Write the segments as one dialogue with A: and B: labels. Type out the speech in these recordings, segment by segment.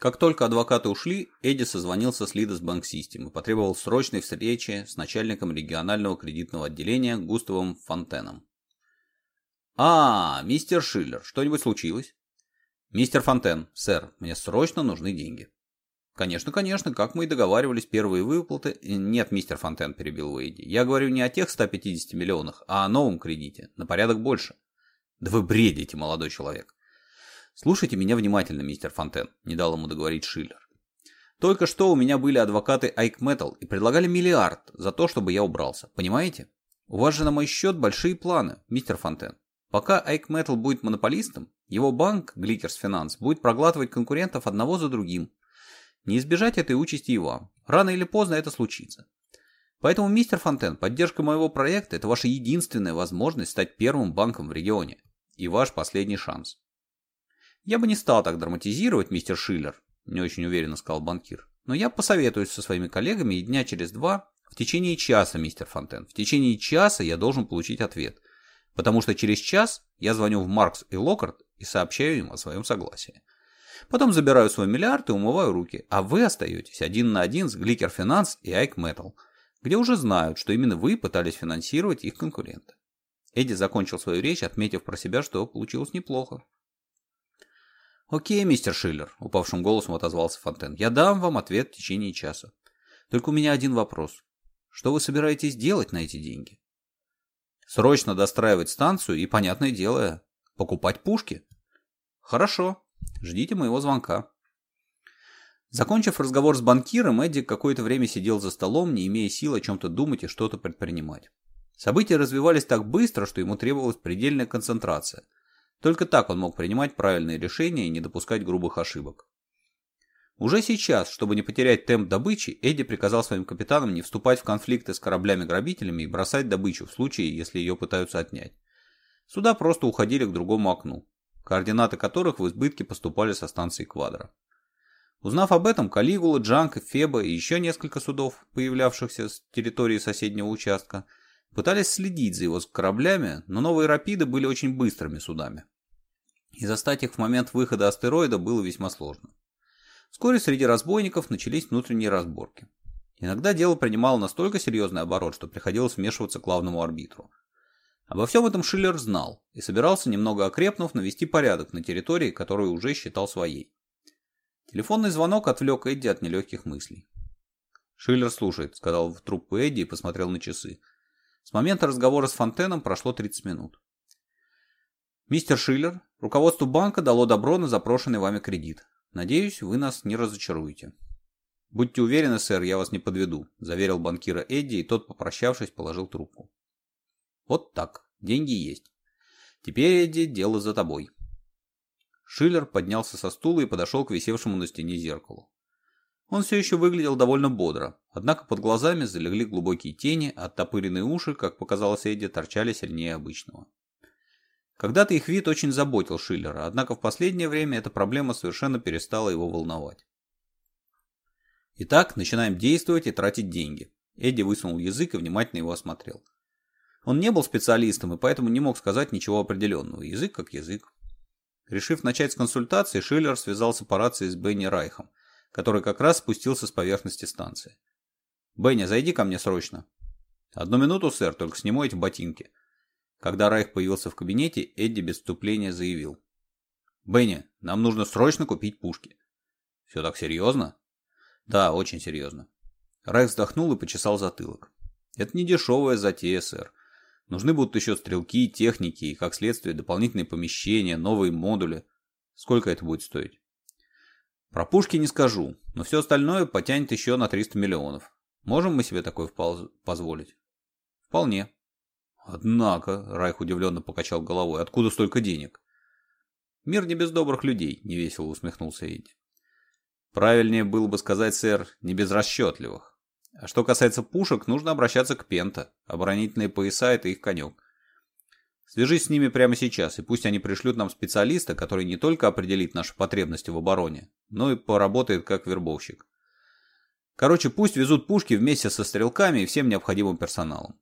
A: Как только адвокаты ушли, Эдди созвонился с Лидос Банк Систем и потребовал срочной встречи с начальником регионального кредитного отделения Густавом Фонтеном. «А, мистер Шиллер, что-нибудь случилось?» «Мистер Фонтен, сэр, мне срочно нужны деньги». «Конечно, конечно, как мы и договаривались, первые выплаты...» «Нет, мистер Фонтен», — перебил Уэйди, — «я говорю не о тех 150 миллионах, а о новом кредите, на порядок больше». «Да вы бредите, молодой человек. Слушайте меня внимательно, мистер Фонтен, не дал ему договорить Шиллер. Только что у меня были адвокаты Айк Metal и предлагали миллиард за то, чтобы я убрался. Понимаете? У вас же на мой счет большие планы, мистер Фонтен. Пока Айк Metal будет монополистом, его банк Glitters Finance будет проглатывать конкурентов одного за другим. Не избежать этой участи и вам. Рано или поздно это случится. Поэтому, мистер Фонтен, поддержка моего проекта – это ваша единственная возможность стать первым банком в регионе. И ваш последний шанс. «Я бы не стал так драматизировать, мистер Шиллер», — не очень уверенно сказал банкир. «Но я посоветуюсь со своими коллегами и дня через два, в течение часа, мистер Фонтен, в течение часа я должен получить ответ, потому что через час я звоню в Маркс и Локарт и сообщаю им о своем согласии. Потом забираю свой миллиард и умываю руки, а вы остаетесь один на один с Гликер Финанс и Айк Metal, где уже знают, что именно вы пытались финансировать их конкурента. Эдди закончил свою речь, отметив про себя, что получилось неплохо. «Окей, мистер Шиллер», — упавшим голосом отозвался Фонтен. «Я дам вам ответ в течение часа. Только у меня один вопрос. Что вы собираетесь делать на эти деньги?» «Срочно достраивать станцию и, понятное дело, покупать пушки». «Хорошо. Ждите моего звонка». Закончив разговор с банкиром, Эдди какое-то время сидел за столом, не имея сил о чем-то думать и что-то предпринимать. События развивались так быстро, что ему требовалась предельная концентрация — только так он мог принимать правильные решения и не допускать грубых ошибок. Уже сейчас, чтобы не потерять темп добычи, Эдди приказал своим капитанам не вступать в конфликты с кораблями-грабителями и бросать добычу в случае, если ее пытаются отнять. Суда просто уходили к другому окну, координаты которых в избытке поступали со станции Квадра. Узнав об этом, Калигула, Джанка, Феба и еще несколько судов, появлявшихся с территории соседнего участка – пытались следить за его кораблями, но новые «Рапиды» были очень быстрыми судами. И застать их в момент выхода астероида было весьма сложно. Вскоре среди разбойников начались внутренние разборки. Иногда дело принимало настолько серьезный оборот, что приходилось вмешиваться к главному арбитру. Обо всем этом Шиллер знал и собирался, немного окрепнув, навести порядок на территории, которую уже считал своей. Телефонный звонок отвлек Эдди от нелегких мыслей. «Шиллер слушает», — сказал в трубку Эдди и посмотрел на часы. С момента разговора с Фонтеном прошло 30 минут. Мистер Шиллер, руководство банка дало добро на запрошенный вами кредит. Надеюсь, вы нас не разочаруете. Будьте уверены, сэр, я вас не подведу, заверил банкира Эдди, и тот, попрощавшись, положил трубку. Вот так, деньги есть. Теперь, Эдди, дело за тобой. Шиллер поднялся со стула и подошел к висевшему на стене зеркалу. Он все еще выглядел довольно бодро, Однако под глазами залегли глубокие тени, а оттопыренные уши, как показалось Эдди, торчали сильнее обычного. Когда-то их вид очень заботил Шиллера, однако в последнее время эта проблема совершенно перестала его волновать. Итак, начинаем действовать и тратить деньги. Эдди высунул язык и внимательно его осмотрел. Он не был специалистом и поэтому не мог сказать ничего определенного. Язык как язык. Решив начать с консультации, Шиллер связался по рации с Бенни Райхом, который как раз спустился с поверхности станции. «Бенни, зайди ко мне срочно». «Одну минуту, сэр, только сниму эти ботинки». Когда Райх появился в кабинете, Эдди без вступления заявил. «Бенни, нам нужно срочно купить пушки». «Все так серьезно?» «Да, очень серьезно». Райх вздохнул и почесал затылок. «Это не дешевая затея, сэр. Нужны будут еще стрелки, техники и, как следствие, дополнительные помещения, новые модули. Сколько это будет стоить?» «Про пушки не скажу, но все остальное потянет еще на 300 миллионов. Можем мы себе такое позволить? Вполне. Однако, Райх удивленно покачал головой, откуда столько денег? Мир не без добрых людей, невесело усмехнулся Эдди. Правильнее было бы сказать, сэр, не без расчетливых. А что касается пушек, нужно обращаться к Пента. Оборонительные пояса – это их конек. Свяжись с ними прямо сейчас, и пусть они пришлют нам специалиста, который не только определит наши потребности в обороне, но и поработает как вербовщик. Короче, пусть везут пушки вместе со стрелками и всем необходимым персоналом.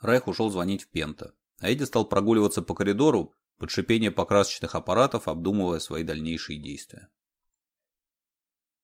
A: Райх ушел звонить в Пента, а Эдди стал прогуливаться по коридору под шипение покрасочных аппаратов, обдумывая свои дальнейшие действия.